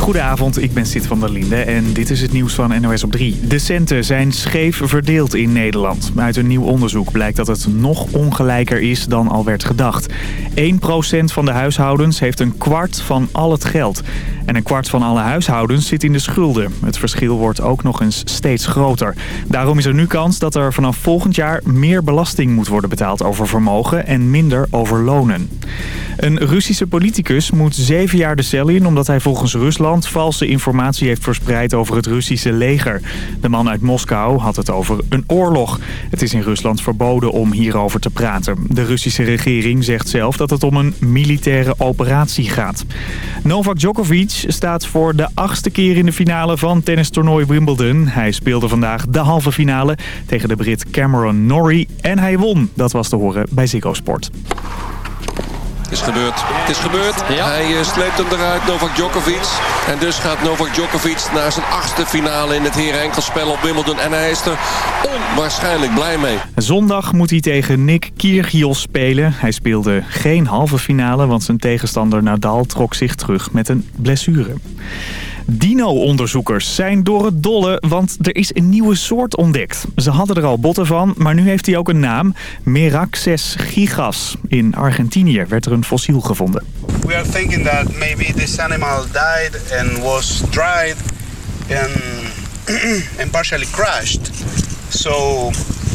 Goedenavond, ik ben Sid van der Linde en dit is het nieuws van NOS op 3. De centen zijn scheef verdeeld in Nederland. Uit een nieuw onderzoek blijkt dat het nog ongelijker is dan al werd gedacht. 1% van de huishoudens heeft een kwart van al het geld. En een kwart van alle huishoudens zit in de schulden. Het verschil wordt ook nog eens steeds groter. Daarom is er nu kans dat er vanaf volgend jaar meer belasting moet worden betaald over vermogen en minder over lonen. Een Russische politicus moet zeven jaar de cel in omdat hij volgens Rusland valse informatie heeft verspreid over het Russische leger. De man uit Moskou had het over een oorlog. Het is in Rusland verboden om hierover te praten. De Russische regering zegt zelf dat het om een militaire operatie gaat. Novak Djokovic staat voor de achtste keer in de finale van tennistoernooi Wimbledon. Hij speelde vandaag de halve finale tegen de Brit Cameron Norrie en hij won. Dat was te horen bij Ziggo Sport. Het is gebeurd. Het is gebeurd. Hij uh, sleept hem eruit, Novak Djokovic. En dus gaat Novak Djokovic naar zijn achtste finale in het heren-enkelspel op Wimbledon. En hij is er onwaarschijnlijk blij mee. Zondag moet hij tegen Nick Kyrgios spelen. Hij speelde geen halve finale, want zijn tegenstander Nadal trok zich terug met een blessure. Dino-onderzoekers zijn door het dolle, want er is een nieuwe soort ontdekt. Ze hadden er al botten van, maar nu heeft hij ook een naam. Meraxes gigas. In Argentinië werd er een fossiel gevonden. We are thinking that maybe this animal died and was dried and, and partially crushed.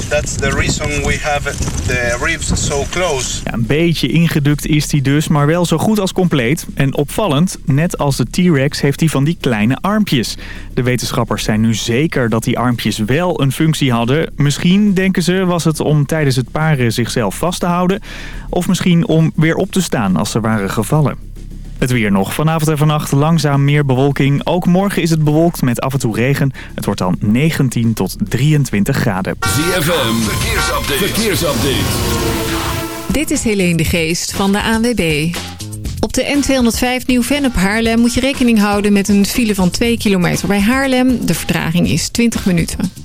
That's the reason we have the ribs so close. Een beetje ingedukt is hij dus, maar wel zo goed als compleet. En opvallend, net als de T-Rex heeft hij van die kleine armpjes. De wetenschappers zijn nu zeker dat die armpjes wel een functie hadden. Misschien, denken ze, was het om tijdens het paren zichzelf vast te houden. Of misschien om weer op te staan als ze waren gevallen. Het weer nog. Vanavond en vannacht langzaam meer bewolking. Ook morgen is het bewolkt met af en toe regen. Het wordt dan 19 tot 23 graden. ZFM, verkeersupdate. verkeersupdate. Dit is Helene de Geest van de ANWB. Op de N205 Nieuw-Vennep Haarlem moet je rekening houden met een file van 2 kilometer bij Haarlem. De vertraging is 20 minuten.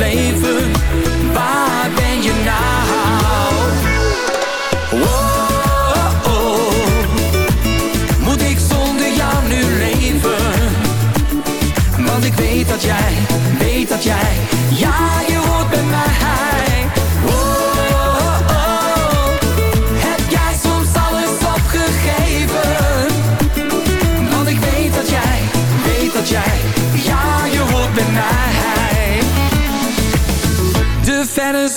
leven. Waar ben je nou? Oh, oh, oh. Moet ik zonder jou nu leven? Want ik weet dat jij, weet dat jij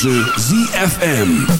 keuze ZFM.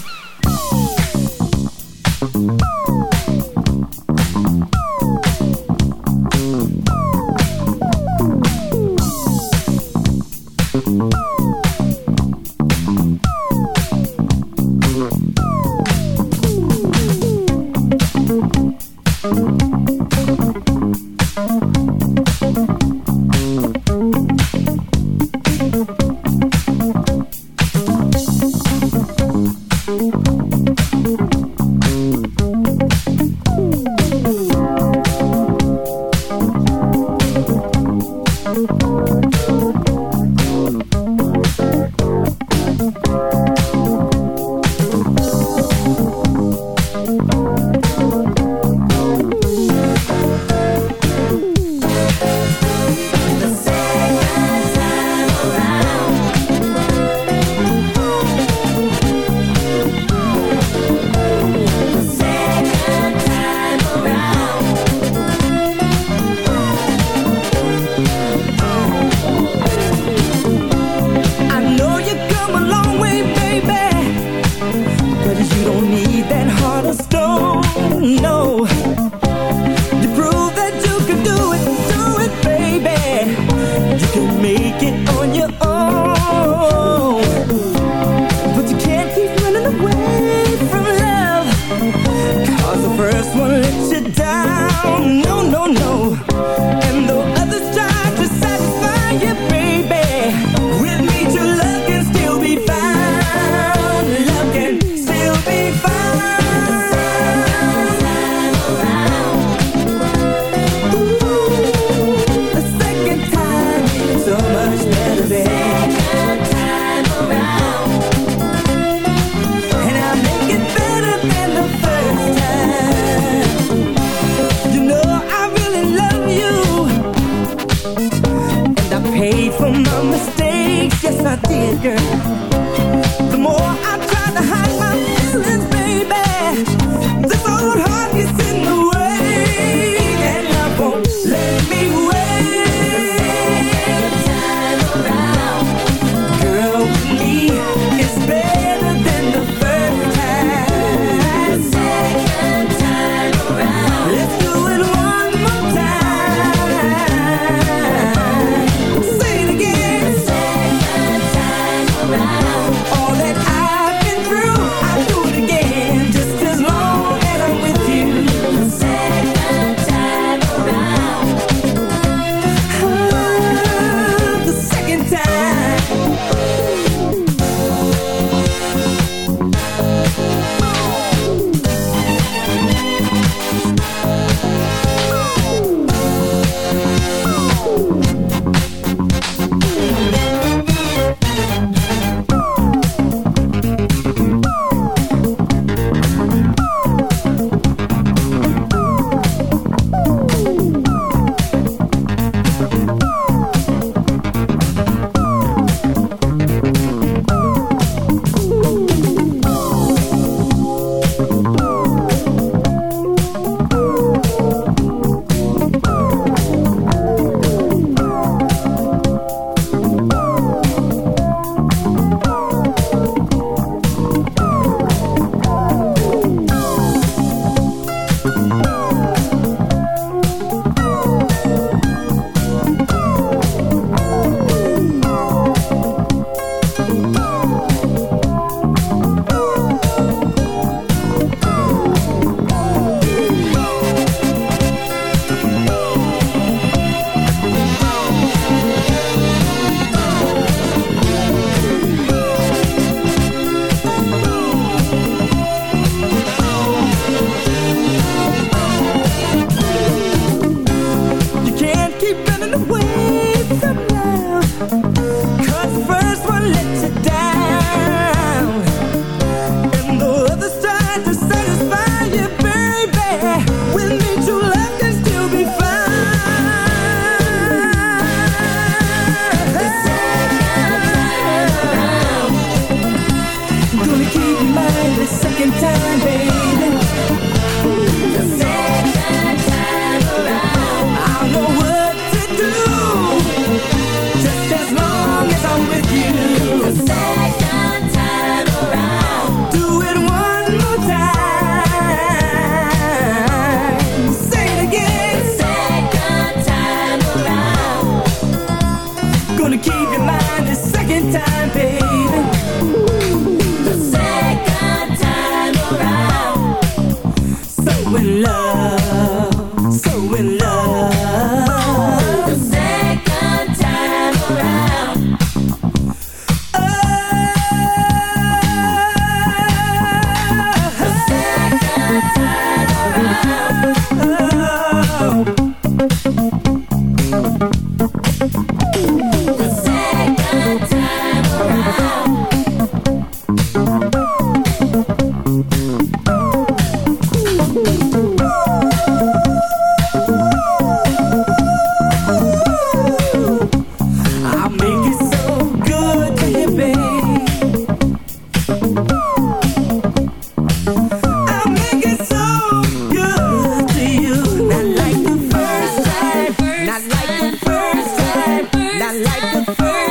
first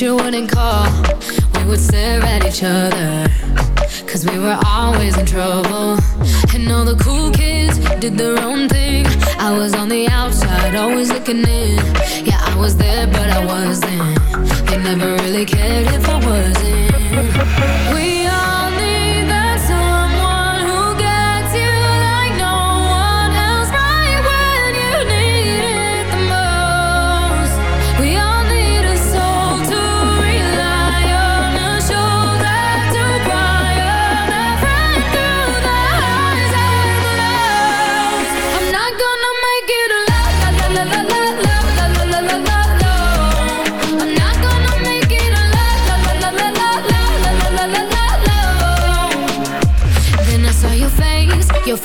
you wouldn't call.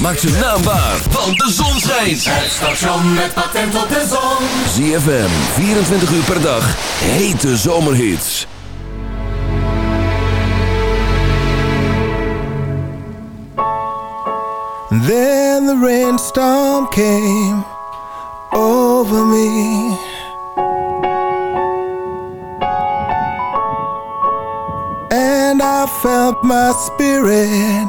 Maak ze naambaar, want de zon schijnt. Het station met patent op de zon. ZFM, 24 uur per dag, hete zomerhits. Then the rainstorm came over me. And I felt my spirit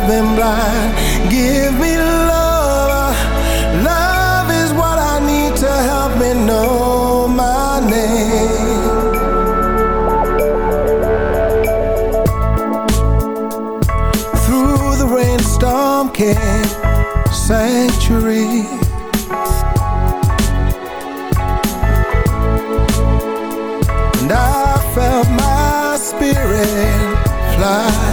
I've been blind. Give me love. Love is what I need to help me know my name. Through the rainstorm came sanctuary. And I felt my spirit fly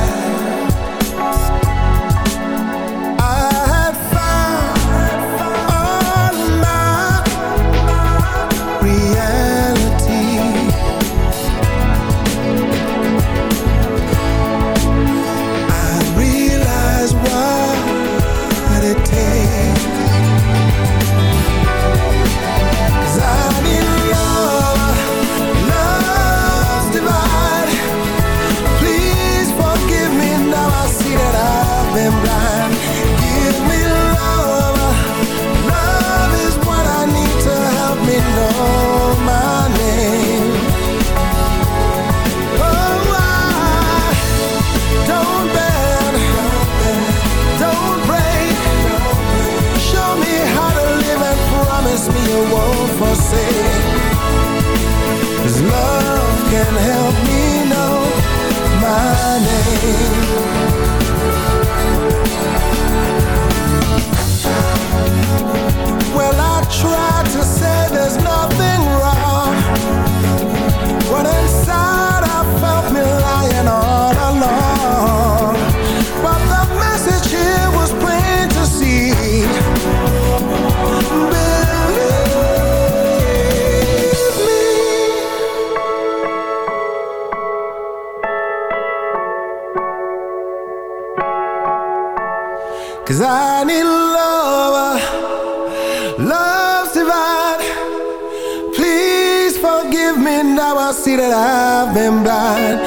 I've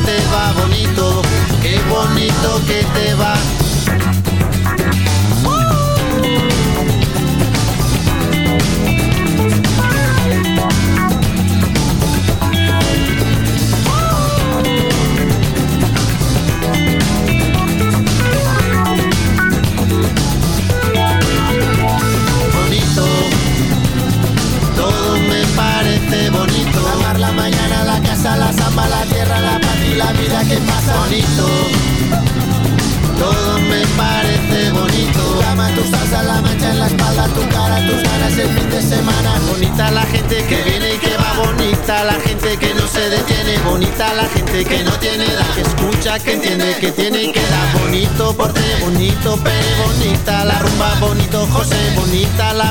Bonito. Todo me parece bonito. Tu cama, tu salsa, la mancha en la espalda, tu cara, tus ganas el fin de semana. Bonita la gente que viene y que va. Bonita la gente que no se detiene. Bonita la gente que no tiene edad. Que escucha, que entiende, que tiene y que da. Bonito porte, bonito pere, bonita la rumba, bonito José. Bonita la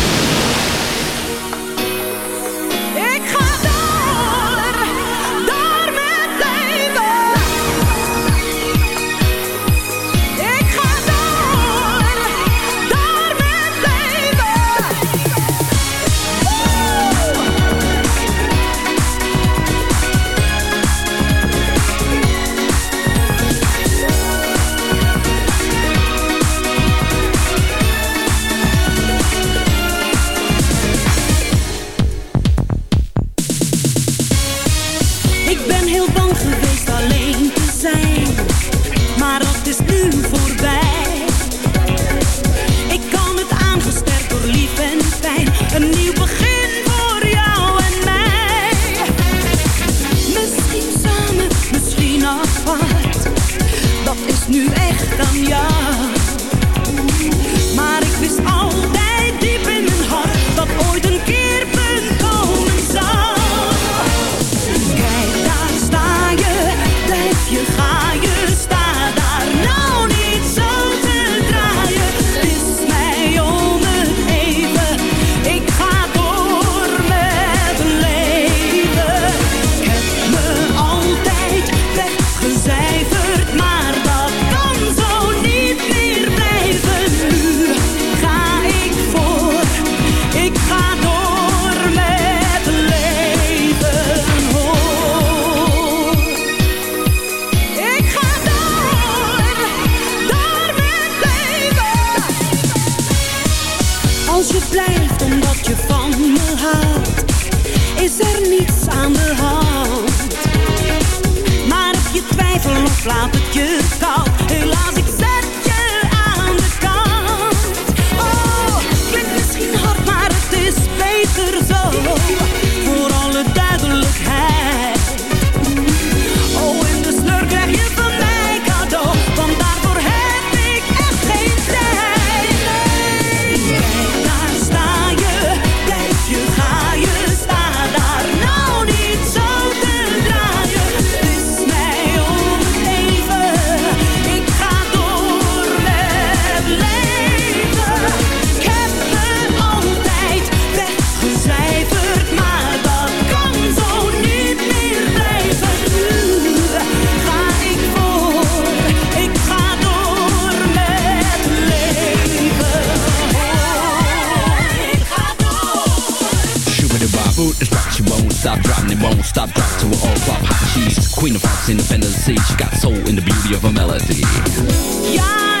this new Queen of Rocks, independence, she got soul in the beauty of a melody. Yeah!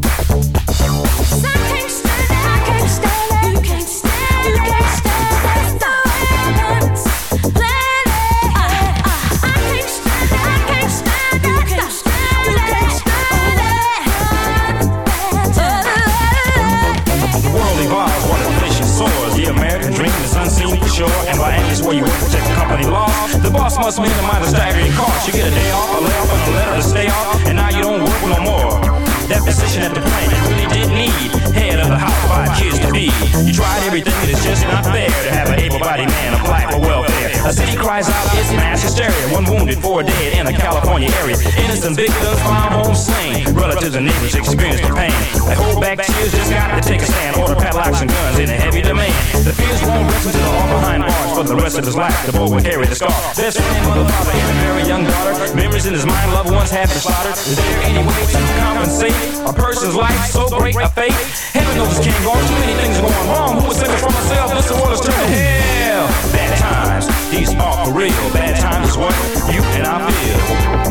Boss must minimize the staggering cost. You get a day off, a layoff, and a letter to stay off, and now you don't work no more. That position at the plant you really didn't need. Head of the house, five kids to be. You tried everything, and it's just not fair to have an able-bodied man apply for welfare. A city cries out, it's mass hysteria. One wounded, four dead in a California area. Innocent victims found home slain. Relatives and neighbors experience the pain. They hold back tears, just got to take a stand. Order padlocks and guns in a heavy demand. The fears won't rest until all behind bars for the rest of his life. The boy will carry the scar. Best friend, mother, father, and a very young daughter. Memories in his mind, loved ones have been slaughtered. Is there any way to compensate a person's life so great a fate? Heaven knows this can't go on. Too many things are going wrong. Who save me from myself? This is turning hell. Bad times, these are for real. Bad times what you and I feel.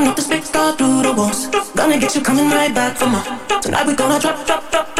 Blowing up the speakers all through the walls. Gonna get you coming right back for more. Tonight we gonna drop, drop, drop, drop,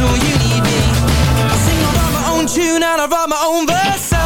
need you need me. I sing, I write my own tune and I write my own verse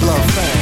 Love. thing,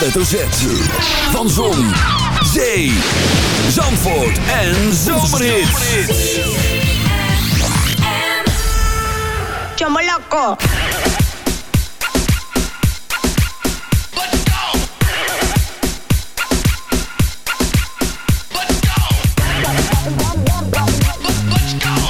hoofdletter Z. Van Zon, Zee, Zandvoort en Zomerhit. Chomoloco. Let's go.